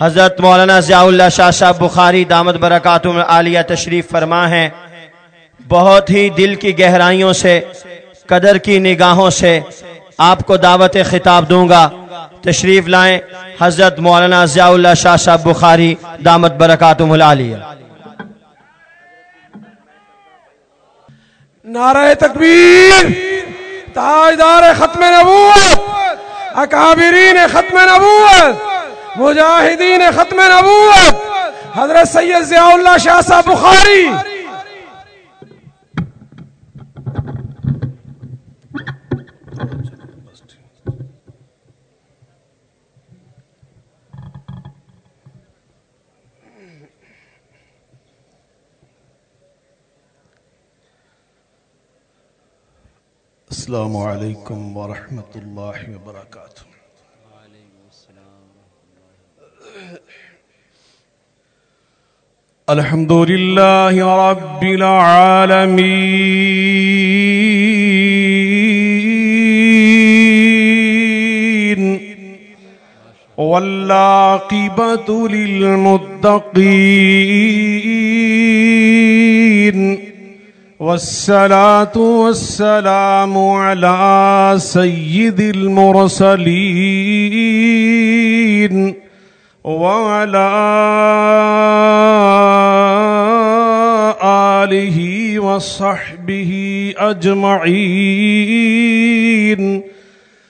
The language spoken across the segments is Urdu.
حضرت مولانا ضیاء اللہ شاہ صاحب بخاری دامت برکاتم عالیہ تشریف فرما ہے بہت ہی دل کی گہرائیوں سے، قدر کی نگاہوں سے آپ کو دعوت خطاب دوں گا۔ تشریف لائیں حضرت مولانا ضیاء اللہ شاہ صاحب بخاری دامت برکاتم العالیہ۔ نعرہ تکبیر، تاجدار ختم نبوت، اکابرین ختم نبوت۔ مجاہدین ختم نبوت حضرت سید ضیاء اللہ شاہ صاحب بخاری. السلام علیکم ورحمۃ اللہ وبرکاتہ الحمد للہ رب العالمین والعاقبة للمتقين. والصلاة والسلام على سيد المرسلين. وعلى آله وصحبه أجمعين.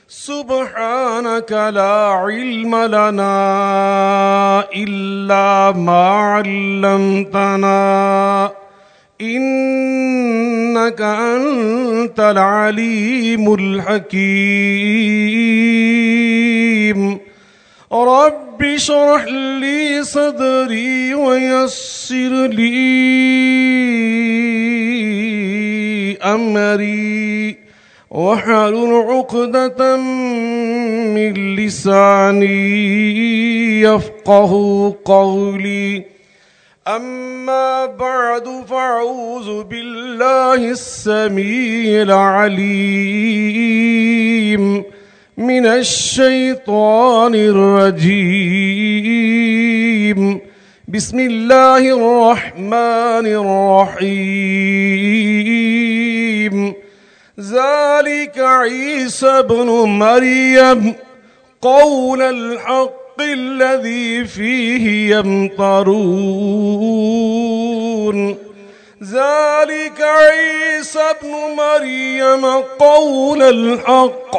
سبحانك لا علم لنا إلا ما علمتنا. إنك أنت العليم الحكيم. رب اشرح لي صدري ويسر لي أمري واحلل عقدة من لساني يفقه قولي. أما بعد فأعوذ بالله السميع العليم من الشيطان الرجيم. بسم الله الرحمن الرحيم. ذلك عيسى بن مريم. قول الحق الذي فيه يمطرون. ذلك عيسى ابن مريم. قول الحق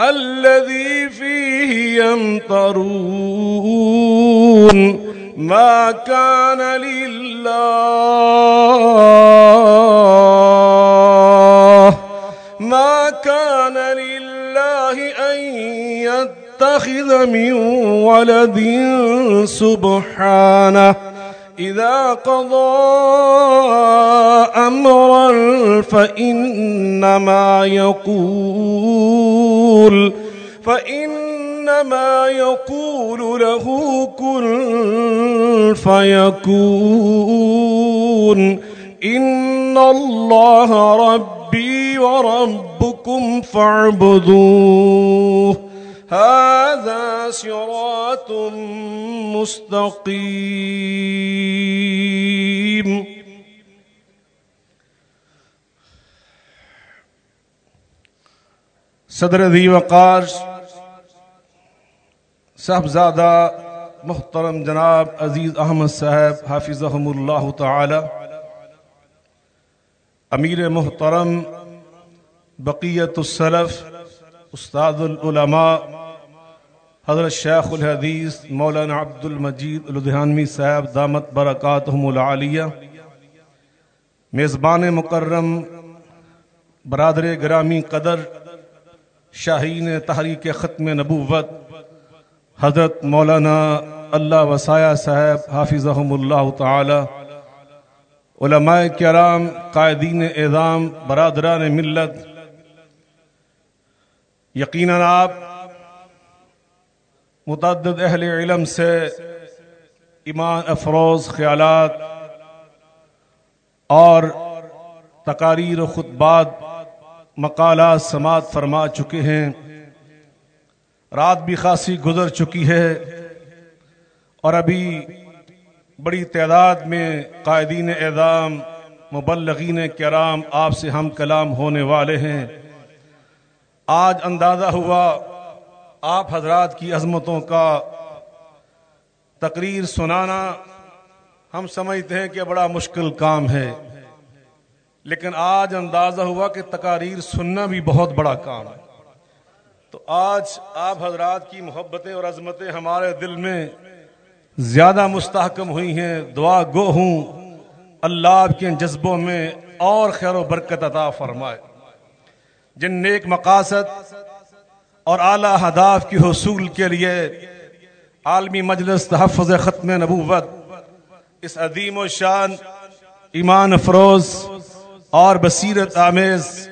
الذي فيه يمطرون. ما كان لله لله أن يتخذ من ولد سبحانه. إذا قضى أمرا فإنما يقول فإنما يقول له كن فيكون. إن الله ربي وربكم فاعبدوه. هذا صراط مستقيم. صدر ذی وقار، صاحبزادہ محترم جناب عزیز احمد صاحب، حافظہم اللہ تعالی، امیر محترم بقیت السلف، استاد العلماء، حضرت شیخ الحدیث مولانا عبد المجید لدھیانوی صاحب دامت برکاتہم العالیہ۔ میزبان مکرم، برادر گرامی قدر، شاہین تحریک ختم نبوت، حضرت مولانا اللہ وسایہ صاحب حافظہم اللہ تعالی، علماء کرام، قائدین اعظام، برادران ملت یقیناً آپ متعدد اہل علم سے ایمان افروز خیالات اور تقاریر و خطبات، مقالات سماعت فرما چکے ہیں۔ رات بھی خاصی گزر چکی ہے اور ابھی بڑی تعداد میں قائدین اعدام مبلغین کرام آپ سے ہم کلام ہونے والے ہیں۔ آج اندازہ ہوا آپ حضرات کی عظمتوں کا تقریر سنانا ہم سمجھتے ہیں کہ بڑا مشکل کام ہے، لیکن آج اندازہ ہوا کہ تقاریر سننا بھی بہت بڑا کام ہے۔ تو آج آپ حضرات کی محبتیں اور عظمتیں ہمارے دل میں زیادہ مستحکم ہوئی ہیں۔ دعا گو ہوں، اللہ آپ کے جذبوں میں اور خیر و برکت عطا فرمائے۔ جن نیک مقاصد اور اعلی ہداف کی حصول کے لیے عالمی مجلس تحفظ ختم نبوت، اس عظیم و شان، ایمان افروز اور بصیرت آمیز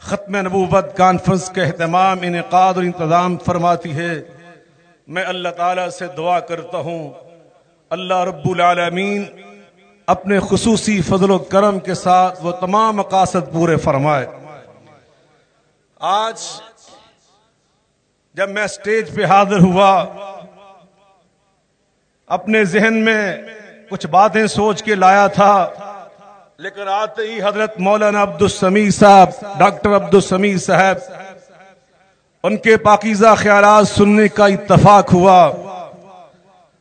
ختم نبوت کانفرنس کے اہتمام، انعقاد اور انتظام فرماتی ہے۔ میں اللہ تعالی سے دعا کرتا ہوں، اللہ رب العالمین اپنے خصوصی فضل و کرم کے ساتھ وہ تمام مقاصد پورے فرمائے۔ آج جب میں اسٹیج پہ حاضر ہوا، اپنے ذہن میں کچھ باتیں سوچ کے لایا تھا۔ لیکن آتے ہی حضرت مولانا عبد السمی صاحب، ڈاکٹر عبد السمی صاحب، ان کے پاکیزہ خیالات سننے کا اتفاق ہوا۔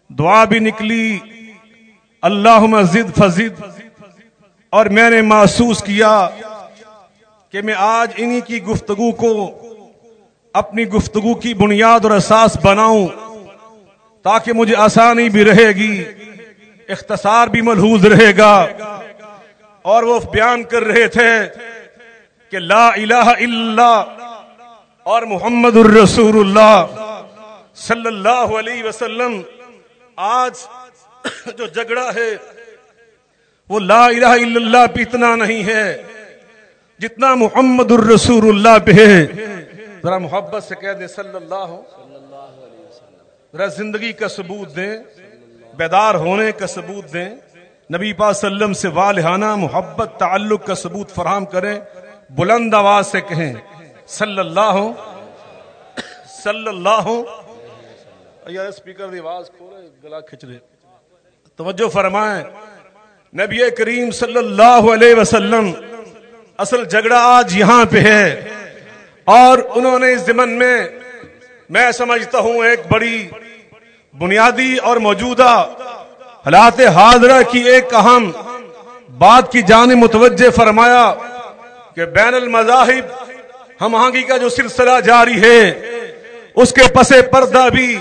دعا بھی نکلی اللہ مزید فضید اور میں نے محسوس کیا۔ کہ میں آج انہی کی گفتگو کو اپنی گفتگو کی بنیاد اور اساس بناؤں تاکہ مجھے آسانی بھی رہے گی، اختصار بھی ملحوظ رہے گا۔ اور وہ بیان کر رہے تھے کہ لا الہ الا اللہ اور محمد الرسول اللہ صلی اللہ علیہ وسلم، آج جو جھگڑا ہے وہ لا الہ الا اللہ پہ اتنا نہیں ہے۔ جتنا محمد الرسول اللہ پہ ہے۔ ذرا محبت سے کہہ دیں، صلی اللہ ذرا زندگی کا ثبوت دیں، بیدار ہونے کا ثبوت دیں۔ نبی پا سلم سے والہانہ محبت، تعلق کا ثبوت فراہم کریں۔ بلند آواز سے کہیں، صلی اللہ صلی اللہ۔ یار اسپیکر دی آواز کھولے گلا کھچ رہے۔ توجہ فرمائیں۔ نبی کریم صلی اللہ علیہ وسلم اصل جھگڑا آج یہاں پہ ہے۔ اور انہوں نے اس زمن میں میں سمجھتا ہوں ایک بڑی بنیادی اور موجودہ حالات حاضرہ کی ایک اہم بات کی جان متوجہ فرمایا کہ بین المذاہب، ہم آگی کا جو سلسلہ جاری ہے، اس کے پسے پردہ بھی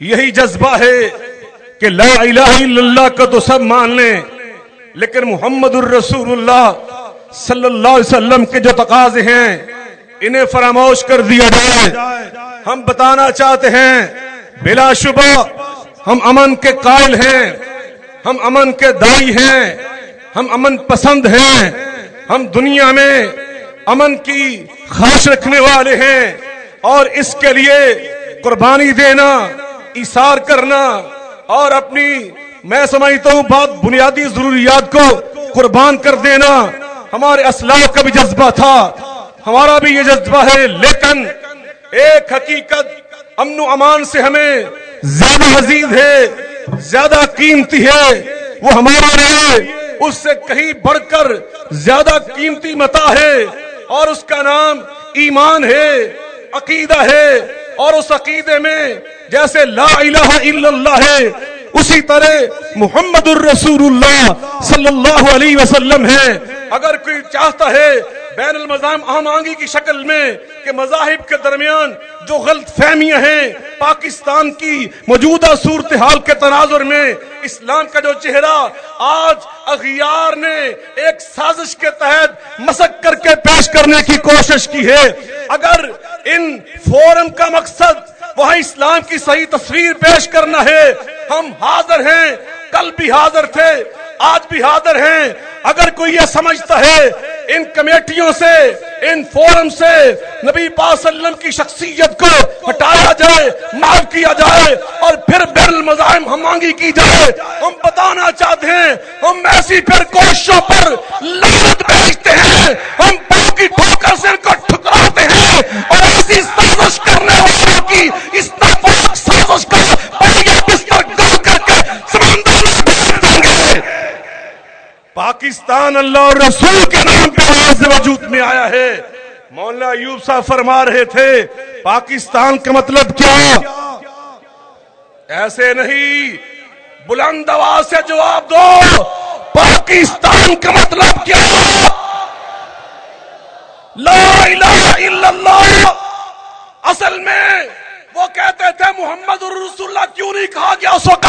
یہی جذبہ ہے کہ لا الہ الا اللہ کا تو سب مان لیں، لیکن محمد الرسول اللہ صلی اللہ علیہ وسلم کے جو تقاضے ہیں، انہیں فراموش کر دیا جائے۔ ہم بتانا چاہتے ہیں، بلا شبہ ہم امن کے قائل ہیں، ہم امن کے دائی ہیں، ہم امن پسند ہیں۔ ہم دنیا میں امن کی خواہش رکھنے والے ہیں۔ اور اس کے لیے قربانی دینا اشار کرنا اور اپنی، میں سمجھتا ہوں، بہت بنیادی ضروریات کو قربان کر دینا۔ ہمارے اسلاف کا بھی جذبہ تھا، ہمارا بھی یہ جذبہ ہے، لیکن ایک حقیقت امن و امان سے ہمیں زیادہ عزیز ہے، زیادہ قیمتی ہے، وہ ہمارا لیے اس سے کہیں بڑھ کر زیادہ قیمتی متا ہے اور اس کا نام ایمان ہے، عقیدہ ہے اور اس عقیدے میں جیسے لا الہ الا اللہ ہے اسی طرح محمد الرسول اللہ صلی اللہ علیہ وسلم ہے۔ اگر کوئی چاہتا ہے بین المذاہب اہم آنگی کی شکل میں کہ مذاہب کے درمیان جو غلط فہمیاں ہیں، پاکستان کی موجودہ صورتحال کے تناظر میں اسلام کا جو چہرہ آج اغیار نے ایک سازش کے تحت مسک کر کے پیش کرنے کی کوشش کی ہے۔ اگر ان فورم کا مقصد وہاں اسلام کی صحیح تصویر پیش کرنا ہے۔ ہم حاضر ہیں، کل بھی حاضر تھے، آج بھی حاضر ہیں۔ اگر کوئی یہ سمجھتا ہے ان کمیٹیوں سے، ان فورم سے نبی پاک صلی اللہ علیہ وسلم کی شخصیت کو ہٹایا جائے، معاف کیا جائے اور پھر بین المزاحم ہمانگی کی جائے۔ ہم بتانا چاہتے ہیں، ہم ایسی پھر کوششوں پر لانت بیچتے ہیں۔ ہم باقی ٹھوکر سے ان کو ٹھکراتے ہیں اور ایسی سازش کرنے والوں کی اس ناپاک سازش کا بستر پاکستان اللہ اور رسول کے نام پہ وجود میں آیا ہے۔ مولانا ایوب صاحب فرما رہے تھے، پاکستان کا مطلب کیا؟ ایسے نہیں، بلند آواز سے جواب دو۔ پاکستان کا مطلب کیا؟ لا الہ الا اللہ۔ اصل میں وہ کہتے تھے، محمد الرسول اللہ کیوں نہیں کہا گیا؟ اس وقت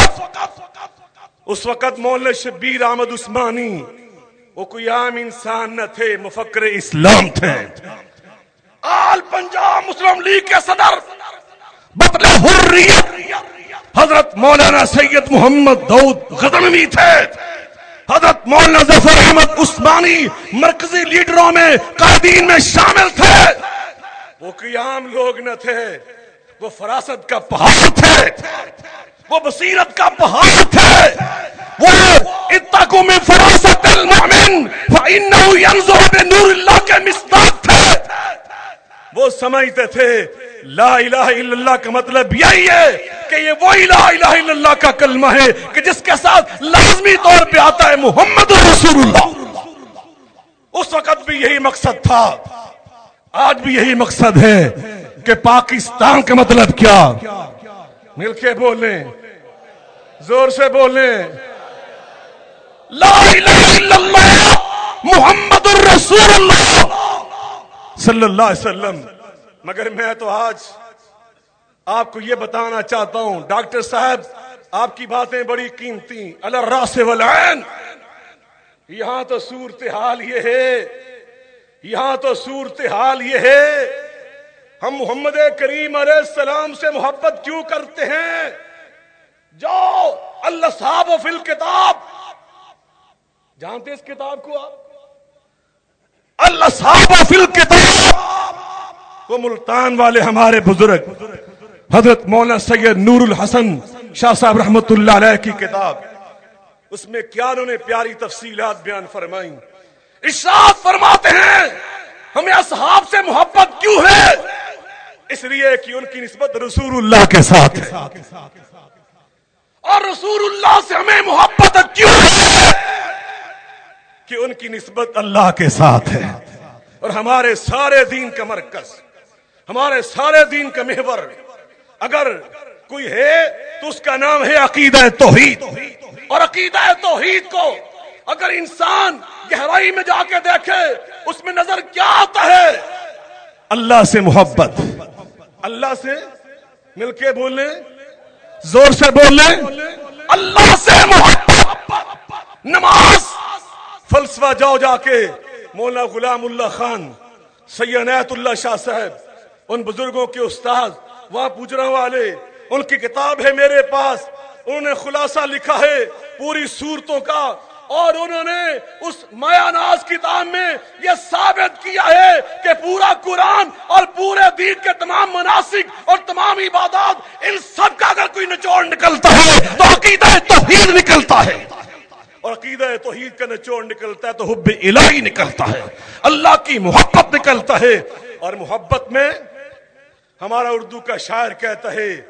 اس وقت مولانا شبیر احمد عثمانی، وہ کوئی عام انسان نہ تھے، مفکر اسلام تھے۔ آل پنجاب مسلم لیگ کے صدر بطل حریت حضرت مولانا سید محمد دعود غزنوی تھے۔ حضرت مولانا ظفر احمد عثمانی مرکزی لیڈروں میں، قائدین میں شامل تھے۔ وہ کوئی عام لوگ نہ تھے، وہ فراست کا پہاڑ تھے۔ وہ بصیرت کا پہاڑ تھے وہ اتقو من فراست المؤمن، فإنه ينظر بنور اللہ کے مصداق تھے وہ سمجھتے تھے، لا الہ الا اللہ کا مطلب یہی ہے کہ یہ وہی لا الہ الا اللہ کا کلمہ ہے کہ جس کے ساتھ لازمی طور پہ آتا ہے محمد رسول اللہ۔ اس وقت بھی یہی مقصد تھا۔ آج بھی یہی مقصد ہے کہ پاکستان کا مطلب کیا؟ مل کے بولیں۔ زور سے بولیں۔ لا الہ الا اللہ، محمد الرسول اللہ صلی اللہ علیہ وسلم۔ مگر میں تو آج آپ کو یہ بتانا چاہتا ہوں، ڈاکٹر صاحب، آپ کی باتیں بڑی قیمتی الراس والعین۔ یہاں تو صورتحال یہ ہے، یہاں تو صورتحال یہ ہے۔ ہم محمد کریم علیہ السلام سے محبت کیوں کرتے ہیں؟ جو اللہ صاحب و فل کتاب جانتے اس کتاب کو آپ؟ اللہ صاحب و فل کتاب وہ ملتان والے ہمارے بزرگ، حضرت مولانا سید نور الحسن شاہ صاحب رحمت اللہ علیہ کی کتاب۔ اس میں کیا انہوں نے پیاری تفصیلات بیان فرمائی ارشاد فرماتے ہیں، ہمیں اصحاب سے محبت کیوں ہے؟ اس لیے کہ ان کی نسبت رسول اللہ کے ساتھ ہے۔ اور رسول اللہ سے ہمیں محبت کیوں کہ ان کی نسبت اللہ کے ساتھ ہے۔ اور ہمارے سارے دین کا مرکز، ہمارے سارے دین کا محور، اگر کوئی ہے تو اس کا نام ہے عقیدہ توحید۔ اور عقیدہ توحید کو اگر انسان گہرائی میں جا کے دیکھے، اس میں نظر کیا آتا ہے؟ اللہ سے محبت۔ اللہ سے مل کے بولیں زور سے بولیں۔ اللہ سے محبت نماز فلسفہ جاؤ جا کے مولانا غلام اللہ خان سید اللہ شاہ صاحب ان بزرگوں کے استاد وہاں پوجرا والے ان کی کتاب ہے میرے پاس انہوں نے خلاصہ لکھا ہے پوری صورتوں کا اور انہوں نے اس مایا ناز کتاب میں یہ ثابت کیا ہے کہ پورا قرآن اور پورے دین کے تمام مناسب اور تمام عبادات ان سب کا اگر کوئی نچوڑ نکلتا ہے تو عقیدہ توحید نکلتا ہے۔ اور عقیدہ توحید کا نچوڑ نکلتا ہے تو حب الہی نکلتا ہے۔ اللہ کی محبت نکلتا ہے۔ اور محبت میں ہمارا اردو کا شاعر کہتا ہے،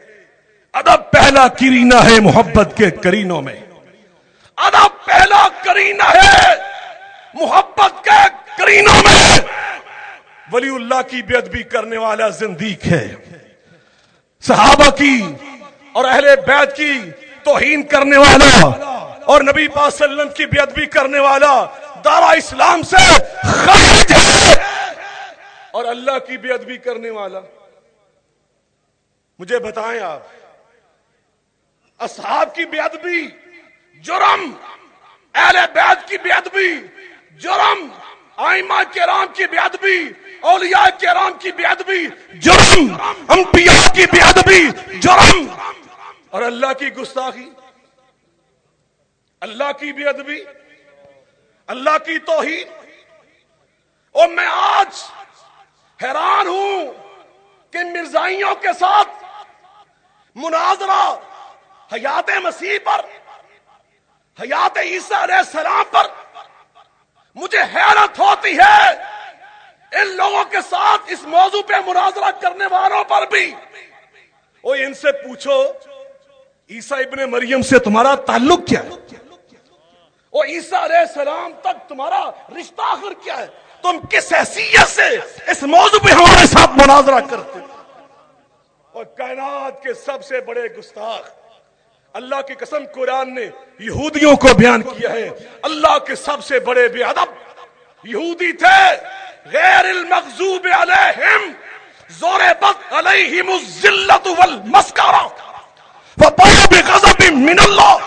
ادب پہلا کرینا ہے محبت کے کرینوں میں۔ ادب پہلا کرینہ ہے۔ محبت کے کرینوں میں ولی اللہ کی بے ادبی کرنے والا زندیق ہے صحابہ کی اور اہل بیت کی توہین کرنے والا اور نبی پاک صلی اللہ علیہ وسلم کی بے ادبی کرنے والا دارا اسلام سے خارج ہے۔ اور اللہ کی بے ادبی کرنے والا۔ مجھے بتائیں آپ، اصحاب کی بے ادبی جرم، اہل بیت کی بے ادبی، جرم، آئمہ کرام کی بے ادبی، اولیاء کرام کی بے ادبی، جرم، انبیاء کی بے ادبی، جرم۔ اور اللہ کی گستاخی، اللہ کی بے ادبی، اللہ کی توحید۔ اور میں آج حیران ہوں کہ مرزائیوں کے ساتھ مناظرہ حیات مسیح پر حیات عیسیٰ علیہ السلام پر مجھے حیرت ہوتی ہے ان لوگوں کے ساتھ اس موضوع پہ مناظرہ کرنے والوں پر بھی۔ وہ ان سے پوچھو، عیسیٰ ابن مریم سے تمہارا تعلق کیا ہے؟ وہ عیسیٰ علیہ السلام تک تمہارا رشتہ آخر کیا ہے؟ تم کس حیثیت سے اس موضوع پہ ہمارے ساتھ مناظرہ کرتے اور کائنات کے سب سے بڑے گستاخ اللہ کی قسم قرآن نے یہودیوں کو بیان کیا ہے۔ اللہ کے سب سے بڑے بے ادب یہودی تھے۔ غیر المغضوب علیہم، زور بد علیہم الذلت والمسکرہ۔ فباؤ بغضب من اللہ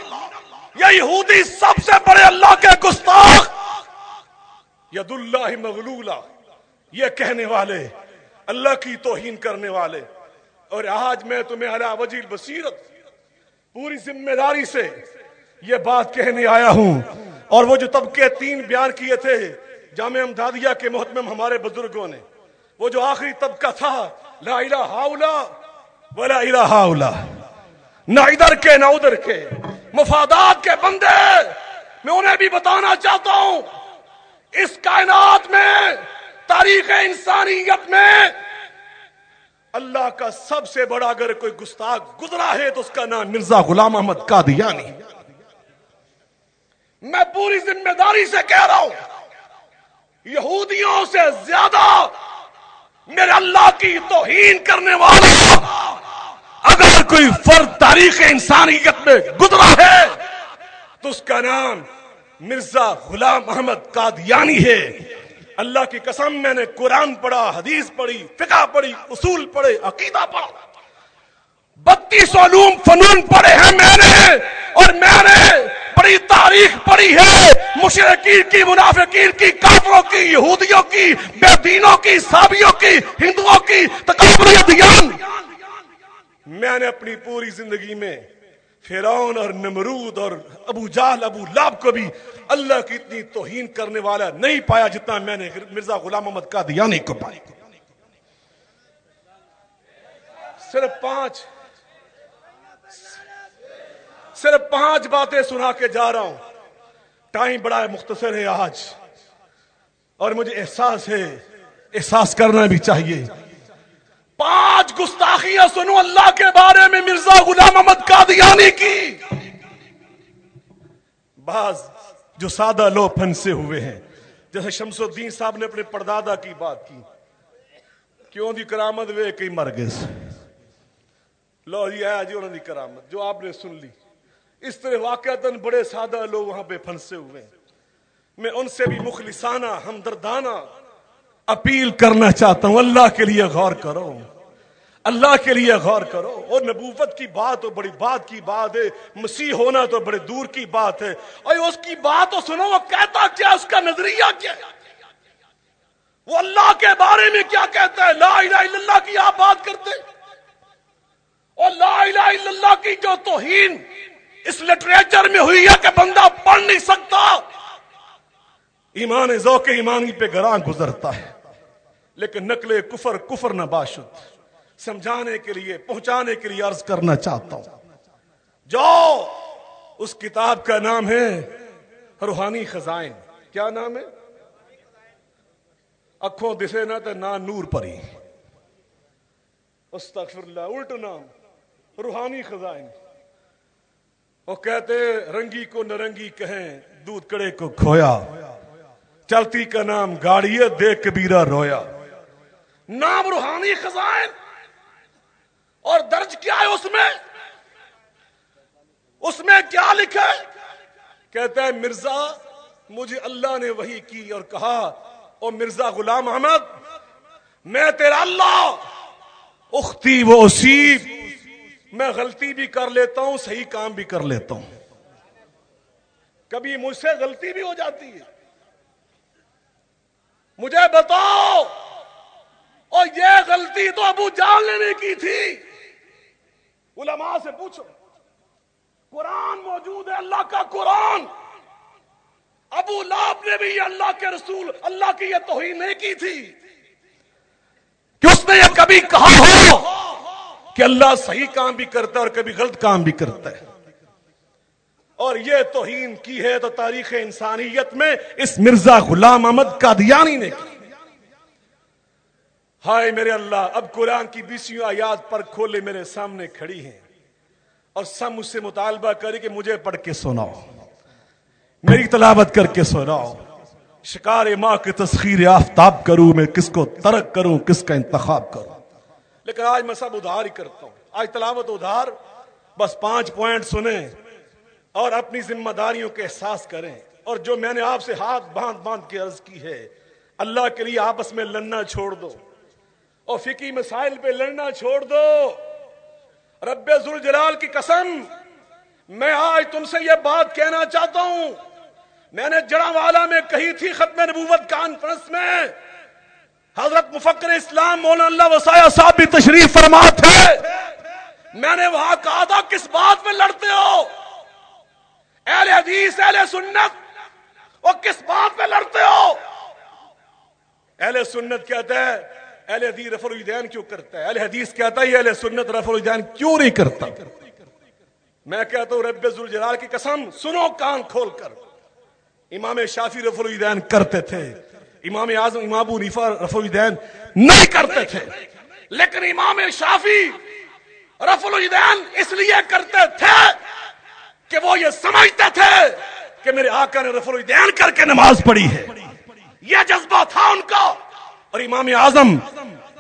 یہ یہودی سب سے بڑے اللہ کے گستاخ۔ ید اللہ مغلولہ۔ یہ کہنے والے، اللہ کی توہین کرنے والے۔ اور آج میں تمہیں علا وجیل بصیرت پوری ذمہ داری سے یہ بات کہنے آیا ہوں۔ اور وہ جو طبقے تین بیان کیے تھے جامع امدادیہ کے محتمم ہمارے بزرگوں نے، وہ جو آخری طبقہ تھا، لا الہ ہاؤلا ولا الہ ہاؤلا نہ ادھر کے، نہ ادھر کے۔ مفادات کے بندے، میں انہیں بھی بتانا چاہتا ہوں، اس کائنات میں، تاریخ انسانیت میں اللہ کا سب سے بڑا اگر کوئی گستاخ گزرا ہے تو اس کا نام مرزا غلام احمد قادیانی میں پوری ذمہ داری سے کہہ رہا ہوں، یہودیوں سے زیادہ میرے اللہ کی توہین کرنے والا اگر کوئی فرد تاریخ انسانیت میں گزرا ہے تو اس کا نام مرزا غلام احمد قادیانی ہے۔ اللہ کی قسم میں نے قرآن پڑھا، حدیث پڑھی، فقہ پڑھی، اصول پڑھے، عقیدہ پڑھا۔ بتیس علوم فنون پڑھے ہیں میں نے اور میں نے بڑی تاریخ پڑھی ہے۔ مشرقین کی، منافقین کی، کافروں کی، یہودیوں کی بے دینوں کی سابیوں کی، ہندوؤں کی تکبر دیان میں نے اپنی پوری زندگی میں فیرون اور نمرود اور ابو جال ابو لاب کو بھی اللہ کی اتنی توہین کرنے والا نہیں پایا جتنا میں نے مرزا غلام محمد قادیانی کو پایا۔ صرف پانچ صرف پانچ باتیں سنا کے جا رہا ہوں۔ ٹائم بڑا مختصر ہے آج۔ اور مجھے احساس ہے، احساس کرنا بھی چاہیے۔ پانچ گستاخیاں سنو اللہ کے بارے میں مرزا غلام احمد قادیانی کی۔ بعض جو سادہ لو پھنسے ہوئے ہیں، جیسے شمس الدین صاحب نے اپنے پردادا کی بات کی۔ کیوں دی کرامت وے کئی مرگز لو جی آیا جی انہوں دی کرامت، جو آپ نے سن لی۔ اس طرح واقعات بڑے سادہ لوگ وہاں پہ پھنسے ہوئے ہیں۔ میں ان سے بھی مخلصانہ، ہمدردانہ اپیل کرنا چاہتا ہوں، اللہ کے لیے غور کرو۔ اللہ کے لیے غور کرو۔ اور نبوت کی بات تو بڑی بات کی بات ہے۔ مسیح ہونا تو بڑے دور کی بات ہے۔ اور اس کی بات تو سنو، وہ کہتا کیا اس کا نظریہ کیا وہ اللہ کے بارے میں کیا کہتا ہے؟ لا الہ الا اللہ کی آپ بات کرتے اور لا الہ الا اللہ کی جو توہین اس لٹریچر میں ہوئی ہے کہ بندہ پڑھ نہیں سکتا۔ ایمان ذوق ایمانی پہ گراں گزرتا ہے۔ لیکن نقل کفر کفر نہ باشد۔ سمجھانے کے لیے، پہنچانے کے لیے عرض کرنا چاہتا ہوں۔ جو اس کتاب کا نام ہے روحانی خزائن۔ کیا نام ہے؟ اکھوں دسے نہ تو نہ نور پری۔ استغفر اللہ الٹ نام، روحانی خزائن۔ وہ کہتے، رنگی کو نرنگی کہیں، دودھ کڑے کو کھویا۔ چلتی کا نام گاڑی دیکھ کبیرہ رویا۔ نام روحانی خزائن اور درج کیا ہے اس میں؟ اس میں کیا لکھا ہے؟ کہتا ہے، مرزا، مجھے اللہ نے وہی کی اور کہا، او مرزا غلام احمد، میں تیرا اللہ اختی وہ اسیب میں غلطی بھی کر لیتا ہوں، صحیح کام بھی کر لیتا ہوں۔ کبھی مجھ سے غلطی بھی ہو جاتی ہے۔ مجھے بتاؤ اور یہ غلطی تو ابو جان لینے کی تھی۔ علماء سے پوچھو۔ قرآن موجود ہے اللہ کا قرآن۔ ابو لاب نے بھی اللہ کے رسول، اللہ کی یہ توہین نہیں کی تھی۔ کہ اس نے یہ کبھی کہا ہو کہ اللہ صحیح کام بھی کرتا ہے اور کبھی غلط کام بھی کرتا ہے۔ اور یہ توہین کی ہے تو تاریخ انسانیت میں اس مرزا غلام احمد قادیانی نے کی۔ ہائے میرے اللہ، اب قرآن کی بیسیوں آیات پر کھولے میرے سامنے کھڑی ہیں۔ اور سب مجھ سے مطالبہ کرے کہ مجھے پڑھ کے سناؤ۔ میری تلاوت کر کے سناؤ۔ شکار ماں کی تسخیر آفتاب کروں، میں کس کو ترک کروں، کس کا انتخاب کروں۔ لیکن آج میں سب ادھار ہی کرتا ہوں۔ آج تلاوت ادھار، بس پانچ پوائنٹ سنیں اور اپنی ذمہ داریوں کے احساس کریں۔ اور جو میں نے آپ سے ہاتھ باندھ باندھ کے عرض کی ہے، اللہ کے لیے آپس میں لڑنا چھوڑ دو۔ اور فکی مسائل پہ لڑنا چھوڑ دو۔ رب ذوالجلال کی قسم، میں آج تم سے یہ بات کہنا چاہتا ہوں۔ میں نے جڑا والا میں کہی تھی ختم نبوت کانفرنس میں۔ حضرت مفکر اسلام مولانا اللہ وسایہ صاحب بھی تشریف فرما تھے۔ میں نے وہاں کہا تھا، کس بات میں لڑتے ہو؟ اہل حدیث، اہل سنت، وہ کس بات پہ لڑتے ہو؟ اہل سنت کہتا ہے اہل حدیث رفع الدین کیوں کرتا ہے؟ اہل حدیث کہتا ہے اہل سنت رفع الدین کیوں نہیں کرتا؟ میں کہتا ہوں رب ذوالجلال کی قسم، سنو کان کھول کر۔ امام شافی رفع الدین کرتے تھے۔ امام اعظم، امام ابو نیفا رفع الدین نہیں کرتے تھے۔ لیکن امام شافی رفع الدین اس لیے کرتے تھے کہ وہ یہ سمجھتے تھے کہ میرے آقا نے رفع الدین کر کے نماز پڑھی ہے۔ یہ جذبہ تھا ان کا۔ اور امام اعظم،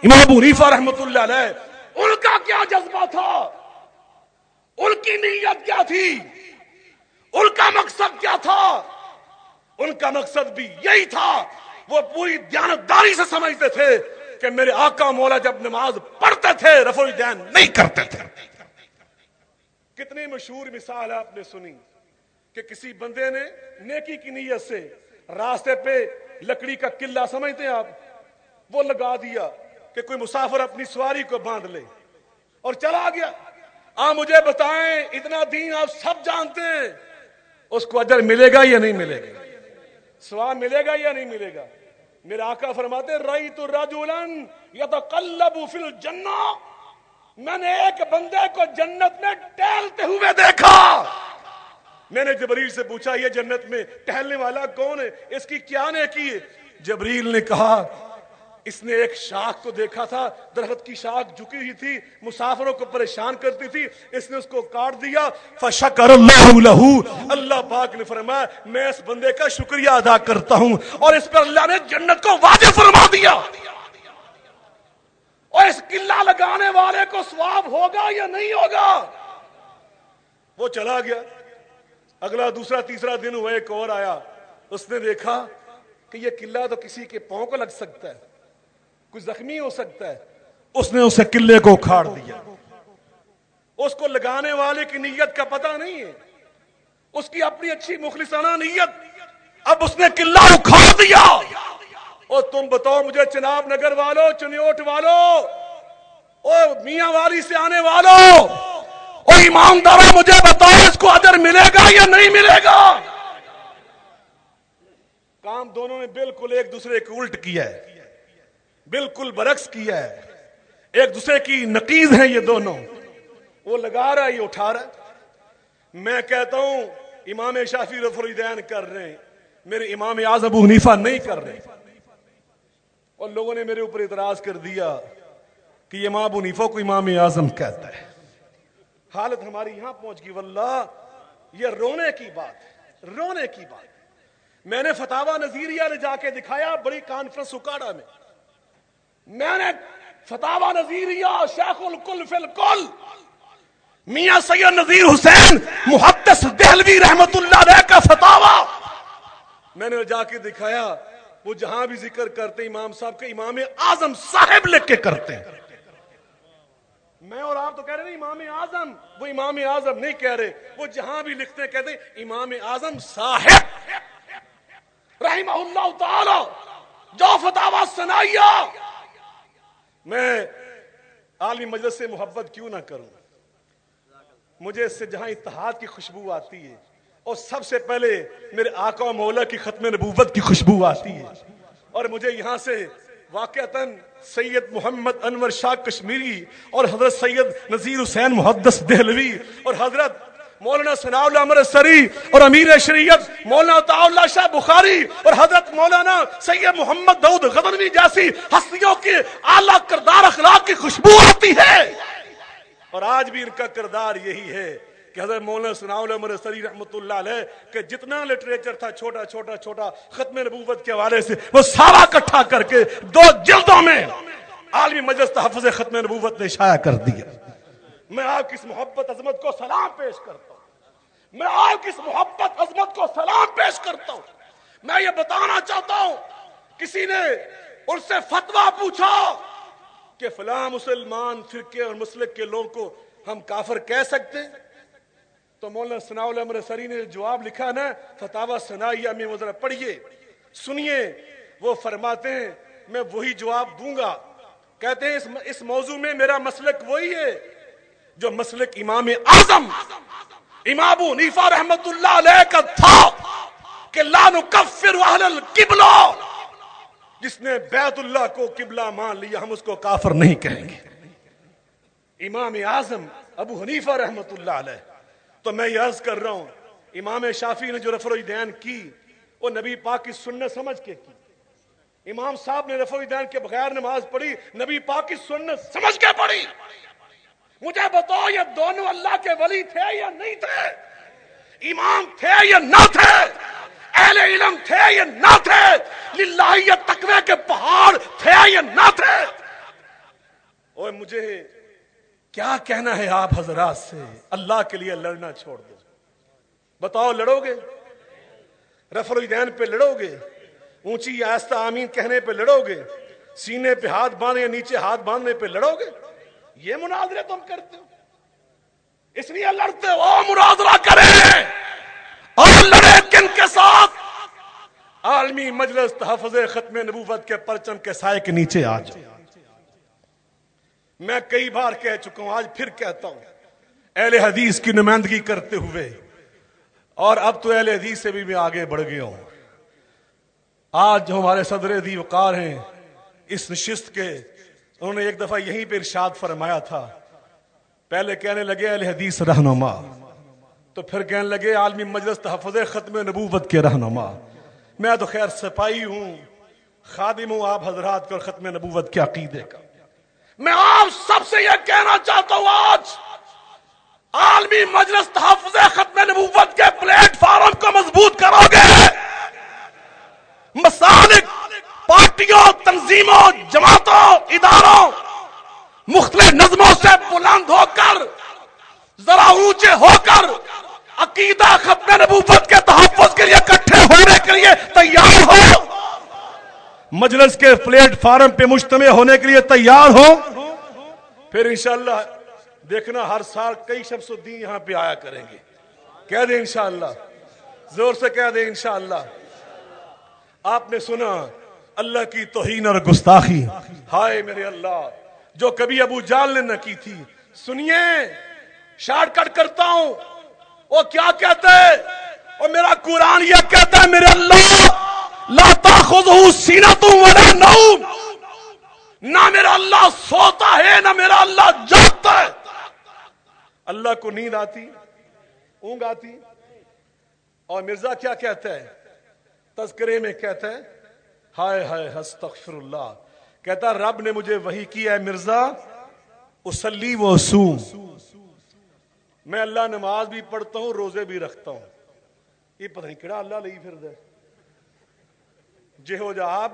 امام ابو ریفا رحمت اللہ علیہ، ان کا کیا جذبہ تھا؟ ان کی نیت کیا تھی؟ ان کا مقصد کیا تھا؟ ان کا مقصد بھی یہی تھا، وہ پوری دیانتداری سے سمجھتے تھے کہ میرے آقا مولا جب نماز پڑھتے تھے، رفع الدین نہیں کرتے تھے۔ کتنی مشہور مثال آپ نے سنی کہ کسی بندے نے نیکی کی نیت سے راستے پہ لکڑی کا قلعہ سمجھتے ہیں آپ؟ وہ لگا دیا کہ کوئی مسافر اپنی سواری کو باندھ لے۔ اور چلا گیا۔ آ، مجھے بتائیں، اتنا دین آپ سب جانتے ہیں۔ اس کو اجر ملے گا یا نہیں ملے گا؟ سواب ملے گا یا نہیں ملے گا؟ میرا آقا فرماتے رئی تو راجولن یا تو کلب فل جنا میں نے ایک بندے کو جنت میں ٹہلتے ہوئے دیکھا۔ میں نے جبریل سے پوچھا، یہ جنت میں ٹہلنے والا کون ہے؟ اس کی کیا نے کی جبریل نے کہا اس نے ایک شاخ کو دیکھا تھا، درخت کی شاخ جھکی ہوئی تھی، مسافروں کو پریشان کرتی تھی، اس نے اس کو کاٹ دیا۔ فشکر اللہ لہو اللہ پاک نے فرمایا، میں اس بندے کا شکریہ ادا کرتا ہوں۔ اور اس پر اللہ نے جنت کو واضح فرما دیا۔ اور اس قلعہ لگانے والے کو سواب ہوگا یا نہیں ہوگا؟ وہ چلا گیا۔ اگلا، دوسرا، تیسرا دن ہوا، ایک اور آیا۔ اس نے دیکھا کہ یہ قلعہ تو کسی کے پاؤں کو لگ سکتا ہے۔ کوئی زخمی ہو سکتا ہے۔ اس نے اسے قلعے کو اکھاڑ دیا۔ اس کو لگانے والے کی نیت کا پتہ نہیں ہے۔ اس کی اپنی اچھی مخلصانہ نیت۔ اب اس نے قلعہ اکھاڑ دیا۔ اور تم بتاؤ مجھے چناب نگر والو چنیوٹ والو او میاں والی سے آنے والو او ایماندارو مجھے بتاؤ اس کو ادر ملے گا یا نہیں ملے گا۔ کام دونوں نے بالکل ایک دوسرے کو الٹ کیا ہے۔ بالکل برعکس کیا ہے۔ ایک دوسرے کی نقیز ہیں یہ دونوں۔ وہ لگا رہا ہے، یہ اٹھا رہا ہے۔ میں کہتا ہوں، امام شافی رفر الدین کر رہے ہیں۔ میرے امام اعظم ابو حنیفہ نہیں کر رہے۔ اور لوگوں نے میرے اوپر اعتراض کر دیا کہ یہ امام ابو نیفا کو امام اعظم کہتا ہے۔ حالت ہماری یہاں پہنچ گئی، واللہ، یہ رونے کی بات رونے کی بات۔ میں نے فتوا نظیریہ نے جا کے دکھایا، بڑی کانفرنس اکاڑا میں۔ میں نے فتوا نظیریہ شیخ الکل فی الکل، میاں سید نظیر حسین محدث دہلوی رحمت اللہ علیہ کا فتوا میں نے جا کے دکھایا، وہ جہاں بھی ذکر کرتے امام صاحب کے امام اعظم صاحب لکھ کے کرتے ہیں۔ میں اور آپ تو کہہ رہے ہیں امام اعظم، وہ امام اعظم نہیں کہہ رہے، وہ جہاں بھی لکھتے کہتے ہیں امام اعظم صاحب۔ رحمہ اللہ تعالی، جو فتوا سنائیا میں عالمی مجلس سے محبت کیوں نہ کروں؟ مجھے اس سے جہاں اتحاد کی خوشبو آتی ہے، اور سب سے پہلے میرے آقا و مولا کی ختم نبوت کی خوشبو آتی ہے۔ اور مجھے یہاں سے واقع سید محمد انور شاہ کشمیری اور حضرت سید نذیر حسین محدث دہلوی اور حضرت مولانا ثناء اللہ امر سری اور امیر شریعت مولانا اللہ شاہ بخاری اور حضرت مولانا سید محمد دعود غدنوی جیسی ہستیوں کے اعلیٰ کردار اخلاق کی خوشبو آتی ہے۔ اور آج بھی ان کا کردار یہی ہے کہ حضرت مولانا ثناء اللہ سری رحمۃ اللہ علیہ کہ جتنا لٹریچر تھا چھوٹا چھوٹا چھوٹا ختم نبوت کے حوالے سے وہ سارا اکٹھا کر کے دو جلدوں میں عالمی مجلس تحفظ ختم نبوت نے شائع کر دیا۔ میں آپ کی اس محبت عظمت کو سلام پیش کرتا ہوں۔ میں آپ کی اس محبت عظمت کو سلام پیش کرتا ہوں۔ میں یہ بتانا چاہتا ہوں، کسی نے ان سے فتوا پوچھا کہ فلاں مسلمان فرقے اور مسلک کے لوگوں کو ہم کافر کہہ سکتے؟ تو مولانا ثناء اللہ سری نے جواب لکھا نا فتح سنائیہ میں وہ ذرا پڑھیے۔ سنیے، وہ فرماتے ہیں، میں وہی جواب دوں گا۔ کہتے ہیں اس موضوع میں میرا مسلک وہی ہے جو مسلک امام اعظم امام نیفا رحمت اللہ علیہ کا تھا کہ لا نکفر اہل القبلہ۔ جس نے بیت اللہ کو قبلہ مان لیا، ہم اس کو کافر نہیں کہیں گے۔ امام اعظم ابو حنیفہ رحمت اللہ علیہ۔ تو میں یہ عرض کر رہا ہوں، امام شافی نے جو رفر الدین کی، وہ نبی پاک کی سنت سمجھ کے کی۔ امام صاحب نے رفر الدین کے بغیر نماز پڑھی، نبی پاک کی سنت سمجھ کے پڑھی۔ مجھے بتاؤ یہ دونوں اللہ کے ولی تھے یا نہیں تھے؟ امام تھے یا نہ تھے؟ اہل علم تھے یا نہ تھے؟ للہیت تقوی کے پہاڑ تھے یا نہ تھے؟ اوہ مجھے کیا کہنا ہے آپ حضرات سے؟ اللہ کے لیے لڑنا چھوڑ دو۔ بتاؤ لڑو گے؟ رفر الدین پہ لڑو گے؟ اونچی آستہ آمین کہنے پہ لڑو گے؟ سینے پہ ہاتھ باندھے نیچے ہاتھ باندھنے پہ لڑو گے؟ یہ مناظرے تم کرتے ہو۔ اس لیے لڑتے ہو مناظرہ کریں۔ اور لڑے کن کے ساتھ؟ عالمی مجلس تحفظ ختم نبوت کے پرچم کے سائے کے نیچے آ جاؤ۔ میں کئی بار کہہ چکا ہوں، آج پھر کہتا ہوں، اہل حدیث کی نمائندگی کرتے ہوئے۔ اور اب تو اہل حدیث سے بھی میں آگے بڑھ گیا ہوں۔ آج جو ہمارے صدر دی وقار ہیں، اس نشست کے انہوں نے ایک دفعہ یہیں پہ ارشاد فرمایا تھا، پہلے کہنے لگے اہل حدیث رہنما، تو پھر کہنے لگے عالمی مجلس تحفظ ختم نبوت کے رہنما، میں تو خیر سپاہی ہوں، خادم ہوں آپ حضرات کو ختم نبوت کے عقیدے کا۔ میں آپ سب سے یہ کہنا چاہتا ہوں آج، عالمی مجلس تحفظ ختم نبوت کے پلیٹ فارم کو مضبوط کرو گے۔ مسالک پارٹیوں، تنظیموں، جماعتوں، اداروں مختلف نظموں سے بلند ہو کر، ذرا اونچے ہو کر عقیدہ ختم نبوت کے تحفظ کے لیے اکٹھے ہونے کے لیے تیار ہو۔ مجلس کے پلیٹ فارم پہ مجتمع ہونے کے لیے تیار ہو۔ پھر انشاءاللہ دیکھنا ہر سال کئی شخص الدین یہاں پہ آیا کریں گے۔ کہہ دیں انشاءاللہ۔ زور سے کہہ دیں انشاءاللہ۔ آپ نے سنا اللہ کی توہین اور گستاخی۔ ہائے میرے اللہ، جو کبھی ابو جال نے نہ کی تھی۔ سنیے شارٹ کٹ کرتا ہوں۔ وہ کیا کہتے اور میرا قرآن یہ کہتا ہے، میرے اللہ، لا تاخذہ سینت ولا نوم۔ نہ میرا اللہ سوتا ہے، نہ میرا اللہ جاگتا ہے۔ اللہ کو نیند آتی، اونگ آتی۔ اور مرزا کیا کہتا ہے؟ تذکرے میں کہتا ہے ہائے ہائے ہستغفر اللہ۔ کہتا، رب نے مجھے وہی کیا ہے مرزا اسلی و سوم میں اللہ نماز بھی پڑھتا ہوں، روزے بھی رکھتا ہوں۔ یہ پتہ نہیں کہڑا اللہ لئی پھر دے۔ جہو جا آپ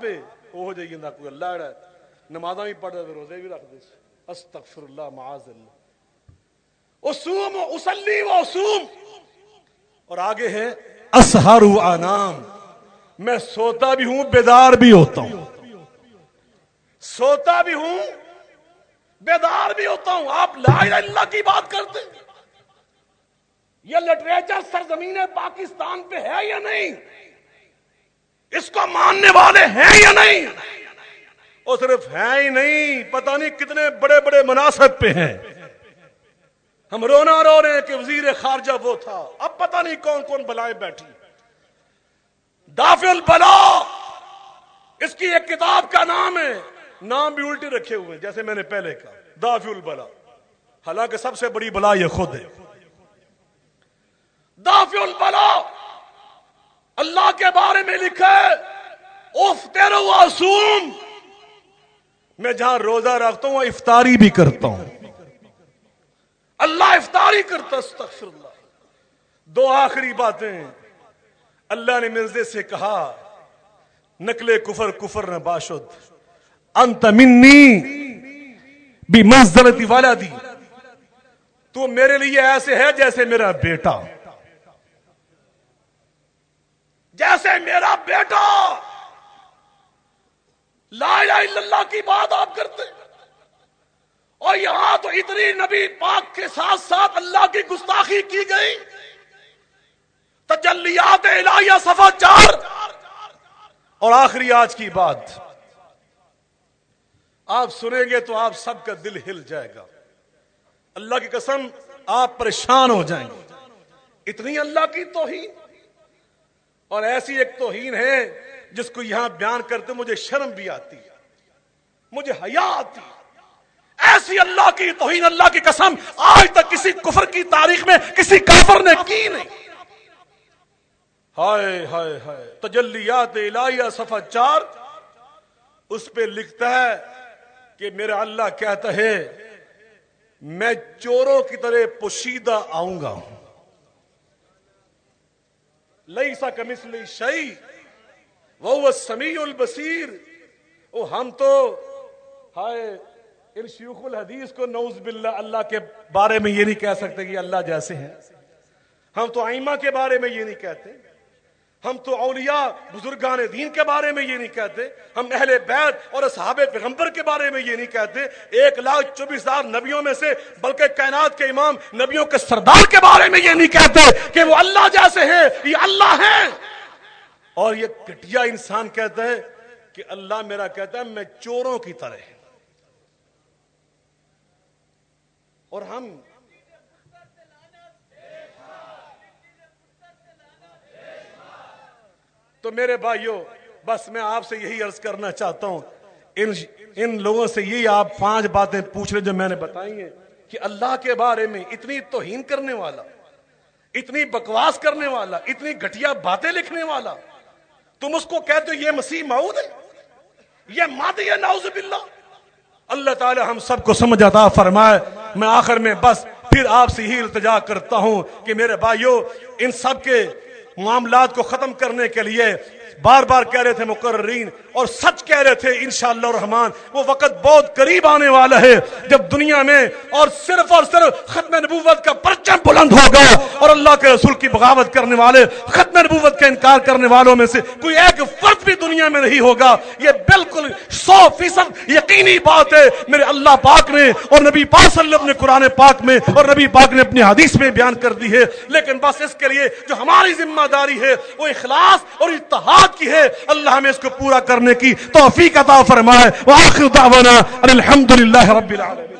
وہ ہو جائیے اندہ کوئی اللہ اڑا۔ نمازہ بھی پڑھ دے روزے بھی رکھ دے استغفر اللہ، معاذ اللہ۔ اسوم اسلی و اسوم اور آگے ہے اسہر و آنام۔ میں سوتا بھی ہوں، بیدار بھی ہوتا ہوں۔ سوتا بھی ہوں، بیدار بھی ہوتا ہوں۔ آپ لا الہ اللہ کی بات کرتے یہ لٹریچر سرزمین پاکستان پہ ہے یا نہیں؟ اس کو ماننے والے ہیں یا نہیں؟ وہ صرف ہیں ہی نہیں، پتہ نہیں کتنے بڑے بڑے مناسب پہ ہیں۔ ہم رونا رو رہے ہیں کہ وزیر خارجہ وہ تھا۔ اب پتہ نہیں کون کون بلائیں بیٹھی۔ دافع البلا اس کی ایک کتاب کا نام ہے۔ نام بھی الٹے رکھے ہوئے جیسے میں نے پہلے کہا۔ دافع البلا حالانکہ سب سے بڑی بلا یہ خود ہے۔ دافع البلا اللہ کے بارے میں لکھے اف تیرو معصوم میں جہاں روزہ رکھتا ہوں افطاری بھی کرتا ہوں۔ اللہ افطار جاری کرتا استغفر اللہ۔ دو آخری باتیں اللہ نے مرزے سے کہا نقل کفر کفر نہ باشد۔ انت منی بھی منزلتی والا دی تو میرے لیے ایسے ہے جیسے میرا بیٹا۔ جیسے میرا بیٹا۔ لا الہ الا اللہ کی بات آپ کرتے اور یہاں تو اتنی نبی پاک کے ساتھ ساتھ اللہ کی گستاخی کی گئی۔ تجلیات الہیہ صفحہ چار۔ اور آخری آج کی بات۔ آپ سنیں گے تو آپ سب کا دل ہل جائے گا۔ اللہ کی قسم، آپ پریشان ہو جائیں گے۔ اتنی اللہ کی توہین۔ اور ایسی ایک توہین ہے جس کو یہاں بیان کرتے مجھے شرم بھی آتی ہے۔ مجھے حیا آتی ایسی اللہ کی توہین، اللہ کی قسم، آج تک کسی کفر کی تاریخ میں کسی کافر نے کی نہیں۔ ہائے ہائے ہائے۔ تجلیات الہیہ صفحہ چار، اس پہ لکھتا ہے کہ میرا اللہ کہتا ہے، میں چوروں کی طرح پوشیدہ آؤں گا۔ لئی سا کمسلی شعی وہ سمیع البصیر۔ او ہم تو، ہائے، ان شیوخ الحدیث کو نوز باللہ اللہ کے بارے میں یہ نہیں کہہ سکتے کہ اللہ جیسے ہیں۔ ہم تو آئمہ کے بارے میں یہ نہیں کہتے۔ ہم تو اولیاء بزرگان دین کے بارے میں یہ نہیں کہتے، ہم اہل بیت اور اصحاب پیغمبر کے بارے میں یہ نہیں کہتے۔ ایک لاکھ چوبیس ہزار نبیوں میں سے بلکہ کائنات کے امام نبیوں کے سردار کے بارے میں یہ نہیں کہتے کہ وہ اللہ جیسے ہیں، یہ اللہ ہیں۔ اور یہ کٹیا انسان کہتا ہے کہ اللہ میرا کہتا ہے، میں چوروں کی طرح اور ہم تو میرے بھائیوں بس میں آپ سے یہی عرض کرنا چاہتا ہوں۔ ان ان لوگوں سے یہی آپ پانچ باتیں پوچھ رہے جو میں نے بتائی ہیں کہ اللہ کے بارے میں اتنی توہین کرنے والا، اتنی بکواس کرنے والا، اتنی گھٹیا باتیں لکھنے والا، تم اس کو کہتے ہو یہ مسیح معود ہے؟ یہ مادی ہے، نعوذ باللہ۔ اللہ تعالی ہم سب کو سمجھ عطا فرمائے۔ میں آخر میں بس پھر آپ سے ہی التجا کرتا ہوں کہ میرے بھائیوں ان سب کے معاملات کو ختم کرنے کے لیے بار بار کہہ رہے تھے مقررین اور سچ کہہ رہے تھے انشاءاللہ الرحمن وہ وقت بہت قریب آنے والا ہے جب دنیا میں اور صرف اور صرف ختم نبوت کا پرچم بلند ہوگا اور اللہ کے رسول کی بغاوت کرنے والے، ختم نبوت کا انکار کرنے والوں میں سے کوئی ایک فرد بھی دنیا میں نہیں ہوگا۔ یہ بالکل سو فیصد یقینی بات ہے۔ میرے اللہ پاک نے اور نبی پاک صلی اللہ علیہ وسلم نے قرآن پاک میں اور نبی پاک نے اپنی حدیث میں بیان کر دی ہے۔ لیکن بس اس کے لیے جو ہماری ذمہ داری ہے، وہ اخلاص اور اتحاد بات کی ہے، اللہ ہمیں اس کو پورا کرنے کی توفیق عطا فرمائے۔ وآخر دعوانا الحمدللہ رب العالمين